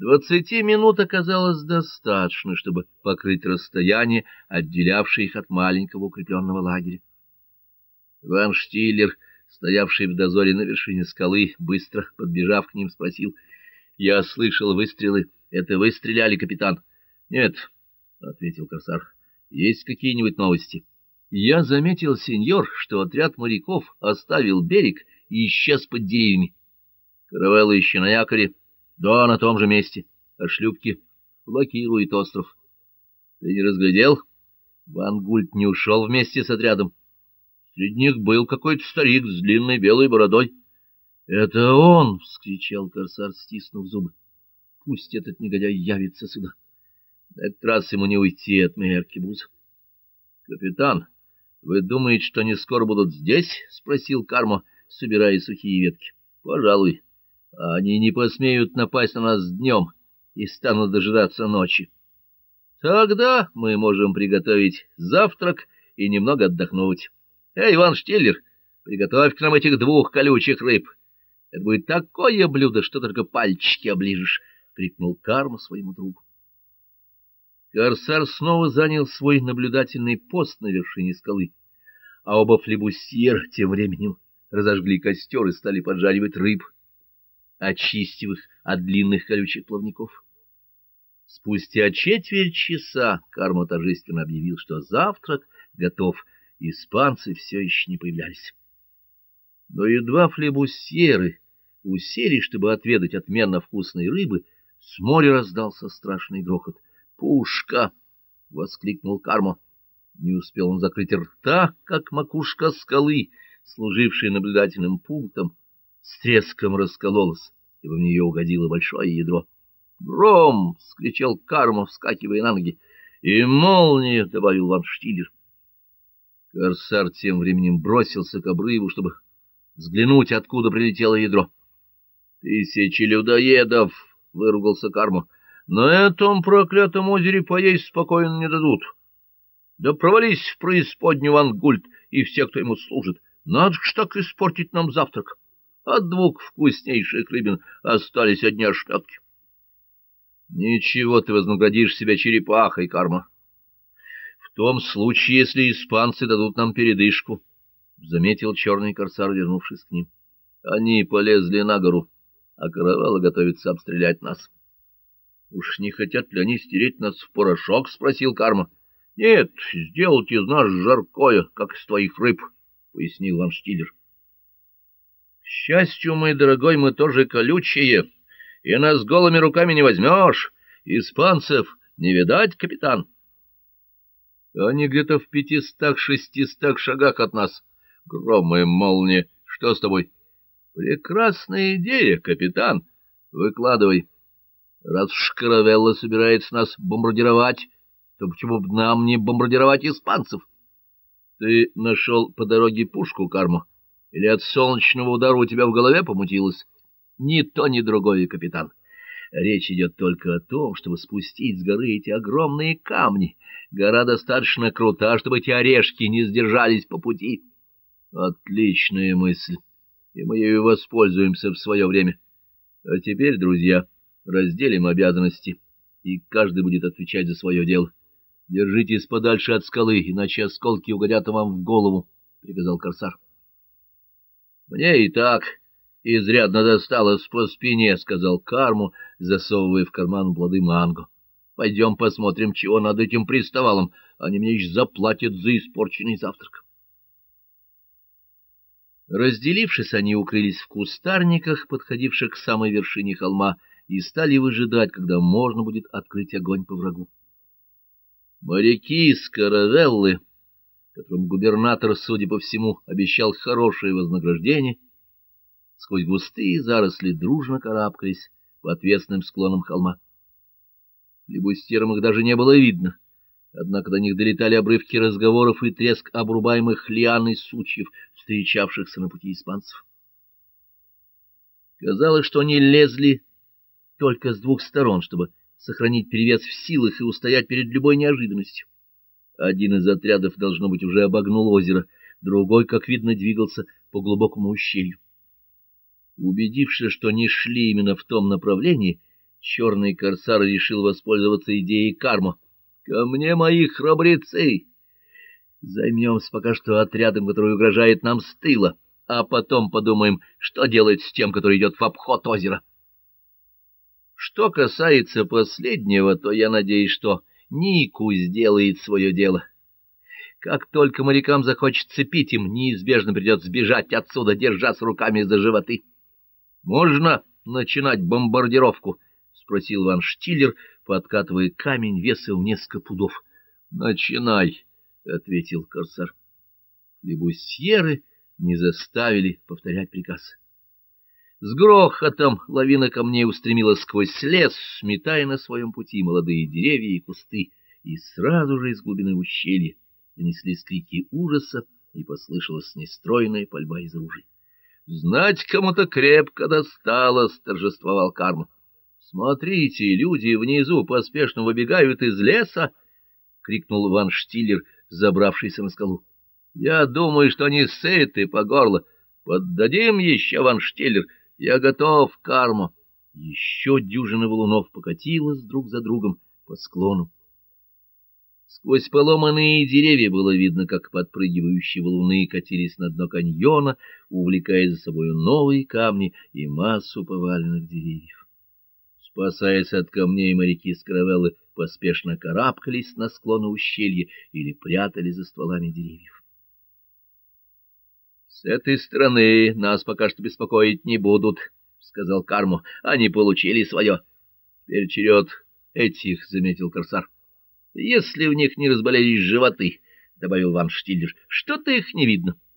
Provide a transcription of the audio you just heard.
Двадцати минут оказалось достаточно, чтобы покрыть расстояние, отделявшее их от маленького укрепленного лагеря. Ван Штиллер, стоявший в дозоре на вершине скалы, быстро подбежав к ним, спросил, — Я слышал выстрелы. Это вы стреляли, капитан? — Нет, — ответил корсар. — Есть какие-нибудь новости? — Я заметил, сеньор, что отряд моряков оставил берег и исчез под деревьями. Каравелла еще на якоре. Да, на том же месте. А шлюпки блокируют остров. Ты не разглядел? Ван Гульт не ушел вместе с отрядом. Среди них был какой-то старик с длинной белой бородой. — Это он! — вскричал корсар, стиснув зубы. — Пусть этот негодяй явится сюда. На этот раз ему не уйти от Мейеркибуза. — Капитан, вы думаете, что они скоро будут здесь? — спросил Кармо, собирая сухие ветки. — Пожалуй. — они не посмеют напасть на нас днем и станут дожидаться ночи. Тогда мы можем приготовить завтрак и немного отдохнуть. Эй, Иван Штиллер, приготовь к нам этих двух колючих рыб. Это будет такое блюдо, что только пальчики оближешь, — крикнул Карма своему другу. Корсар снова занял свой наблюдательный пост на вершине скалы, а оба флебусьер тем временем разожгли костер и стали поджаривать рыб очистив их от длинных колючих плавников. Спустя четверть часа Карма торжественно объявил, что завтрак готов, испанцы все еще не появлялись. Но едва флебусьеры усели, чтобы отведать отменно вкусной рыбы, с моря раздался страшный грохот. «Пушка!» — воскликнул Карма. Не успел он закрыть рта, как макушка скалы, служившая наблюдательным пунктом, с треском раскололась, и в нее угодило большое ядро. «Гром!» — скричал Карма, вскакивая на ноги. «И молния!» — добавил Ван Штиллер. Корсар тем временем бросился к обрыву, чтобы взглянуть, откуда прилетело ядро. «Тысячи людоедов!» — выругался Карма. «На этом проклятом озере поесть спокойно не дадут. Да провались в преисподнюю Ван Гульт и все, кто ему служит. Надо ж так испортить нам завтрак!» От двух вкуснейших рыбин остались одни ошметки. Ничего ты вознаградишь себя черепахой, карма. В том случае, если испанцы дадут нам передышку, — заметил черный корсар, вернувшись к ним. Они полезли на гору, а каравелла готовится обстрелять нас. — Уж не хотят ли они стереть нас в порошок? — спросил карма. — Нет, сделать из нас жаркое, как из твоих рыб, — пояснил Ван Штиллер счастью, мой дорогой, мы тоже колючие, и нас голыми руками не возьмешь. Испанцев не видать, капитан. Они где-то в пятистах-шестистах шагах от нас. Громы, молнии. Что с тобой? Прекрасная идея, капитан. Выкладывай. Раз Шкаравелла собирается нас бомбардировать, то почему бы нам не бомбардировать испанцев? Ты нашел по дороге пушку, Карму? Или от солнечного удара у тебя в голове помутилось? Ни то, ни другое, капитан. Речь идет только о том, чтобы спустить с горы эти огромные камни. Гора достаточно крута, чтобы эти орешки не сдержались по пути. Отличная мысль, и мы ею воспользуемся в свое время. А теперь, друзья, разделим обязанности, и каждый будет отвечать за свое дело. Держитесь подальше от скалы, иначе осколки угодят вам в голову, — приказал корсар. Мне и так изрядно досталось по спине, — сказал Карму, засовывая в карман плоды манго. — Пойдем посмотрим, чего над этим приставалом. Они мне еще заплатят за испорченный завтрак. Разделившись, они укрылись в кустарниках, подходивших к самой вершине холма, и стали выжидать, когда можно будет открыть огонь по врагу. Моряки из Каравеллы которым губернатор, судя по всему, обещал хорошее вознаграждение, сквозь густые заросли дружно карабкались по отвесным склонам холма. Флебустерам их даже не было видно, однако до них долетали обрывки разговоров и треск обрубаемых лиан и сучьев, встречавшихся на пути испанцев. Казалось, что они лезли только с двух сторон, чтобы сохранить перевес в силах и устоять перед любой неожиданностью. Один из отрядов, должно быть, уже обогнул озеро, другой, как видно, двигался по глубокому ущелью. Убедившись, что они шли именно в том направлении, черный корсар решил воспользоваться идеей карма. «Ко мне, мои храбрецы! Займемся пока что отрядом, который угрожает нам с тыла, а потом подумаем, что делать с тем, который идет в обход озера». Что касается последнего, то я надеюсь, что Нику сделает свое дело. Как только морякам захочется пить, им неизбежно придется сбежать отсюда, держась руками за животы. — Можно начинать бомбардировку? — спросил Ван Штиллер, подкатывая камень весом в несколько пудов. — Начинай, — ответил корсар. Лебусьеры не заставили повторять приказ. С грохотом лавина камней устремилась сквозь лес, сметая на своем пути молодые деревья и кусты, и сразу же из глубины ущелья донеслись крики ужаса, и послышалась нестройная пальба из ружей. — Знать кому-то крепко досталось! — торжествовал Карм. — Смотрите, люди внизу поспешно выбегают из леса! — крикнул Ван Штиллер, забравшийся на скалу. — Я думаю, что они сыты по горло. Поддадим еще, Ван Штиллер. Я готов, Карма. Еще дюжина валунов покатилась друг за другом по склону. Сквозь поломанные деревья было видно, как подпрыгивающие валуны катились на дно каньона, увлекая за собой новые камни и массу поваленных деревьев. Спасаясь от камней, моряки с каравеллы поспешно карабкались на склоны ущелья или прятались за стволами деревьев. — С этой стороны нас пока что беспокоить не будут, — сказал Карму. — Они получили свое. — Теперь черед этих, — заметил Корсар. — если в них не разболелись животы, — добавил Ван Штиллер, — что-то их не видно. —